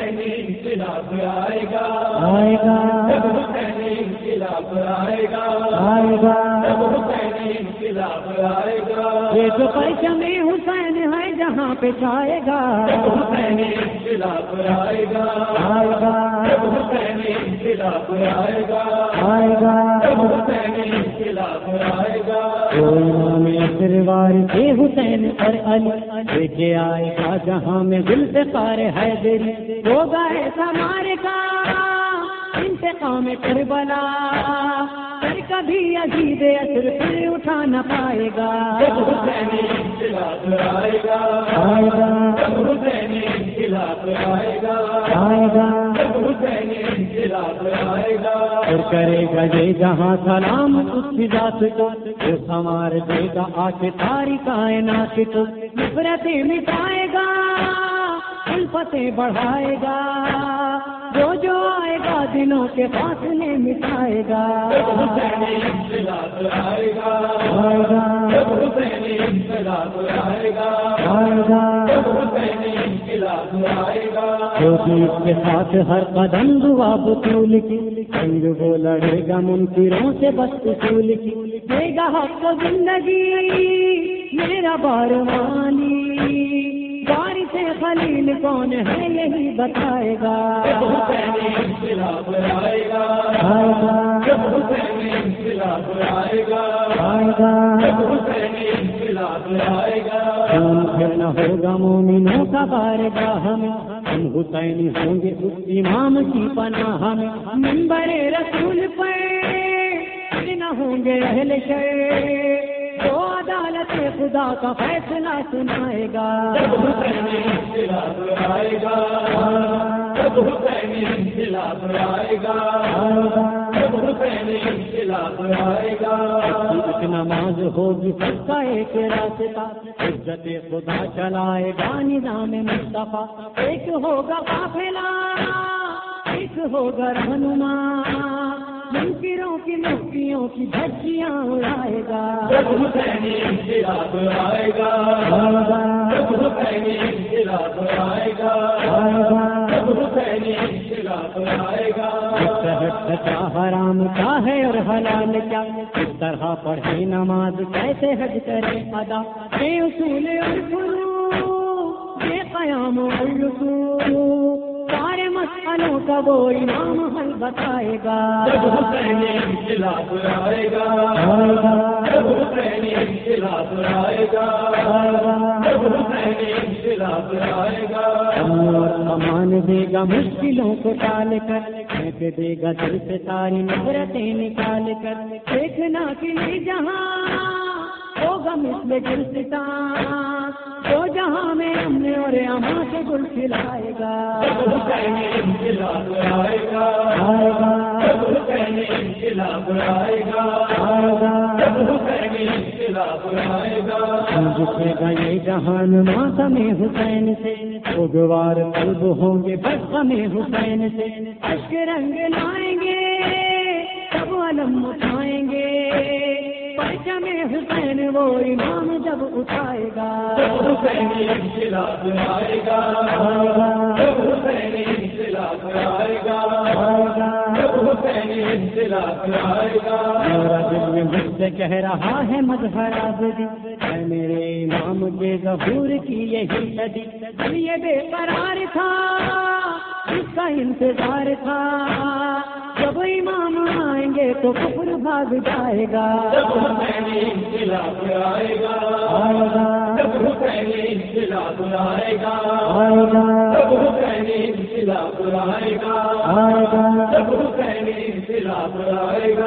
انقلاب آئے گا۔ آئے گا۔ انقلاب آئے گا۔ آئے گا۔ انقلاب آئے گا۔ یہ تو پرچم حسین ہے جہاں پہ جائے گا۔ انقلاب آئے گا۔ آئے گا۔ انقلاب آئے گا۔ آئے گا آئے گا سروار کے حسین اور علی۔ کے آئے گا جہاں میں دل سے پارے ہے دل ہوگا ایسا مارے کا انتقام کربلا۔ پھر کبھی عجیب اثر پھر اٹھا نہ پائے گا۔ انقلاب آئے گا۔ آئے گا۔ پھر کرے گا یہ جہاں سلام اس ذات کو وہ سنوار دے گا آ کے ساری کائنات کو۔ نفرتیں مٹائے گا الفتیں بڑھائے گا۔ جو جو آئے گا دنوں کے فاصلے مٹائے گا۔ آئے گا آئے گا آئے گا جو کہ کے ساتھ ہر قدم دعا بطول کی۔ جنگ وہ لڑے گا منکروں سے بس اصول کی دے گا حق زندگی میرا باروانی باری سے خلیل کون ہے یہی بتائے گا۔ آئے گا۔ آئے گا۔ آئے گا۔ آئے گا خون پھر ہوگا مومنوں کا بار گاہ میں ہم حسین ہوں گے اس امام کی پناہ۔ میں ممبر رسول پر نہ ہوں گے اہل شر۔ جو عدالت خدا کا فیصلہ سنائے گا۔ انقلاب آئے گا۔ ایک نماز ہوگی سب کا ایک راستہ، عزت خدا چلائے گا نظام مصطفیٰ۔ ایک ہوگا قافلہ ایک ہوگا رہنما۔ منکروں کی مفتیوں کی دھجیاں اڑائے گا۔ انقلاب آئے گا۔ انقلاب آئے گا۔ انقلاب آئے گا۔ کیا حرام کیا ہے اور حلال کیا؟ اس طرح پڑھے نماز کیسے حج کرے ادا؟ یہ اصول اور فروع قیام اور رکوع کا وہ امام حل بتائے گا۔ انقلاب انقلاب انقلاب گا۔ اور امان دے گا مشکلوں کو ٹال کر پھینک دے گا دل سے ساری نفرتیں نکال کر۔ دیکھنا کہ نہیں جہاں ہوگا مثل گلستان گل کھلائے گا انقلاب گا جسے گا یہ جہان ماتم حسین سے اگوار قلب ہوں گے بس میں حسین سے اشک رنگ لائیں گے سب علم اٹھائیں گے پرچم حسین وہ امام جب اٹھائے گا۔ انقلاب انقلاب انقلاب گا۔ میرا دل میں مجھ سے کہہ رہا ہے مظہر آبدی اے میرے امام کے ظہور کی یہی دل یہ بے قرار تھا اس کا انتظار تھا۔ جب امام آئیں گے تو کفر بھاگ جائے گا۔ آئے گا۔ انقلاب آئے گا۔